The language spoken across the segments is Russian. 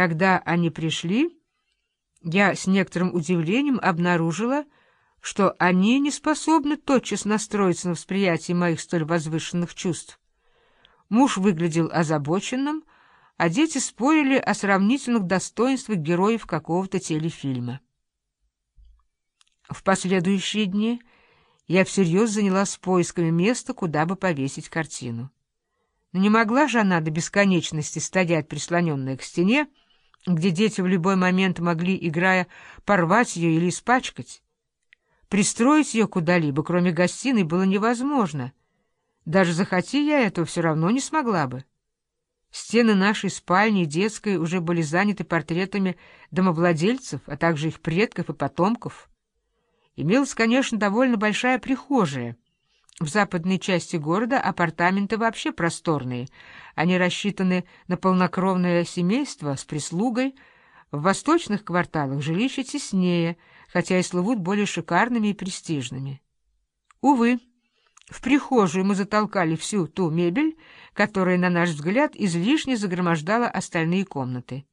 Когда они пришли, я с некоторым удивлением обнаружила, что они не способны тотчас настроиться на восприятие моих столь возвышенных чувств. Муж выглядел озабоченным, а дети спорили о сравнительных достоинствах героев какого-то телефильма. В последующие дни я всерьез занялась поисками места, куда бы повесить картину. Но не могла же она до бесконечности стоять, прислоненная к стене, где дети в любой момент могли, играя, порвать ее или испачкать. Пристроить ее куда-либо, кроме гостиной, было невозможно — даже захоти я этого, все равно не смогла бы. Стены нашей спальни и детской уже были заняты портретами домовладельцев, а также их предков и потомков. Имелась, конечно, довольно большая прихожая. В западной части города апартаменты вообще просторные. Они рассчитаны на полнокровное семейство с прислугой. В восточных кварталах жилища теснее, хотя и слывут более шикарными и престижными. Увы, в прихожую мы затолкали всю ту мебель, которая, на наш взгляд, излишне загромождала остальные комнаты.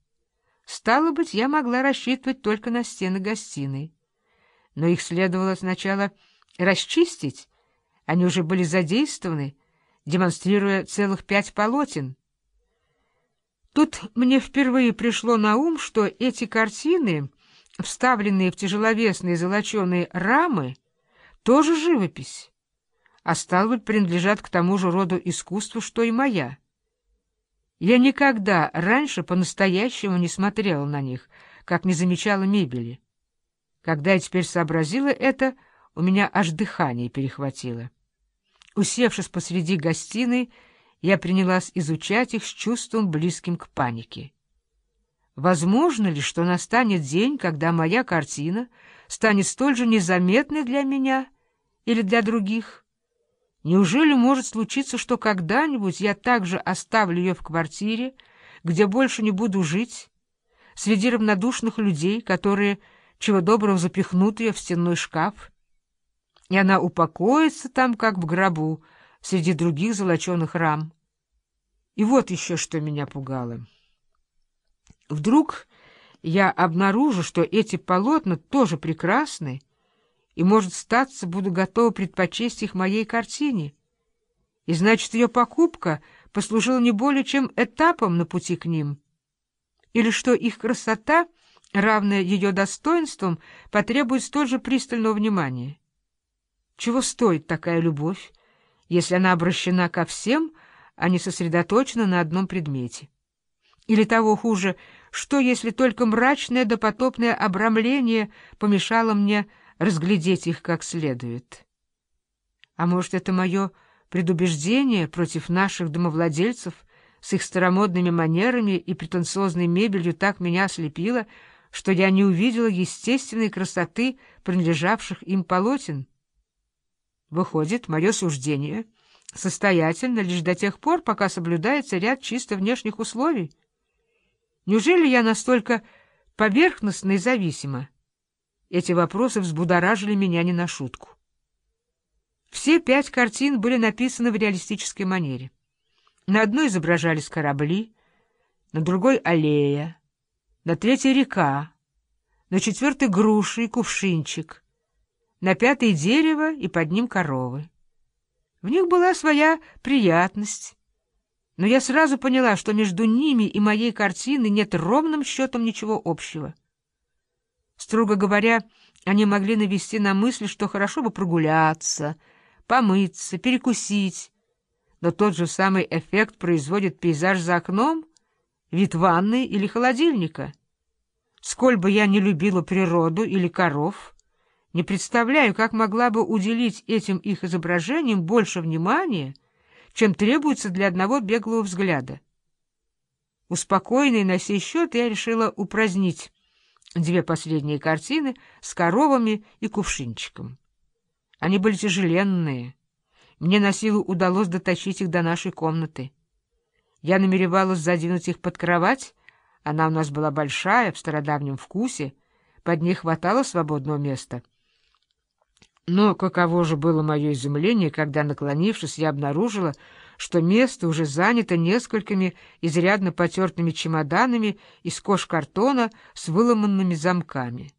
Стало быть, я могла рассчитывать только на стены гостиной. Но их следовало сначала расчистить, они уже были задействованы, демонстрируя целых пять полотен. Тут мне впервые пришло на ум, что эти картины, вставленные в тяжеловесные золоченые рамы, тоже живопись а стал быть, принадлежат к тому же роду искусства, что и моя. Я никогда раньше по-настоящему не смотрела на них, как не замечала мебели. Когда я теперь сообразила это, у меня аж дыхание перехватило. Усевшись посреди гостиной, я принялась изучать их с чувством, близким к панике. Возможно ли, что настанет день, когда моя картина станет столь же незаметной для меня или для других? Неужели может случиться, что когда-нибудь я также оставлю ее в квартире, где больше не буду жить, среди равнодушных людей, которые чего доброго запихнут ее в стенной шкаф, и она упокоится там, как в гробу, среди других золоченых рам? И вот еще что меня пугало. Вдруг я обнаружу, что эти полотна тоже прекрасны, и, может, статься, буду готова предпочесть их моей картине. И значит, ее покупка послужила не более чем этапом на пути к ним. Или что их красота, равная ее достоинствам, потребует столь же пристального внимания. Чего стоит такая любовь, если она обращена ко всем, а не сосредоточена на одном предмете? Или того хуже, что если только мрачное допотопное обрамление помешало мне разглядеть их как следует. А может, это мое предубеждение против наших домовладельцев с их старомодными манерами и претенциозной мебелью так меня ослепило, что я не увидела естественной красоты принадлежавших им полотен? Выходит, мое суждение состоятельно лишь до тех пор, пока соблюдается ряд чисто внешних условий. Неужели я настолько поверхностно и зависима? Эти вопросы взбудоражили меня не на шутку. Все пять картин были написаны в реалистической манере. На одной изображались корабли, на другой — аллея, на третьей — река, на четвертой — груши и кувшинчик, на пятой — дерево и под ним коровы. В них была своя приятность, но я сразу поняла, что между ними и моей картиной нет ровным счетом ничего общего. Строго говоря, они могли навести на мысль, что хорошо бы прогуляться, помыться, перекусить. Но тот же самый эффект производит пейзаж за окном, вид ванны или холодильника. Сколь бы я не любила природу или коров, не представляю, как могла бы уделить этим их изображениям больше внимания, чем требуется для одного беглого взгляда. Успокоенный на сей счет я решила упразднить две последние картины с коровами и кувшинчиком. Они были тяжеленные. Мне на силу удалось дотащить их до нашей комнаты. Я намеревалась задвинуть их под кровать. Она у нас была большая, в стародавнем вкусе. Под ней хватало свободного места. Но каково же было мое изумление, когда, наклонившись, я обнаружила, что место уже занято несколькими изрядно потертыми чемоданами из кожкартона с выломанными замками.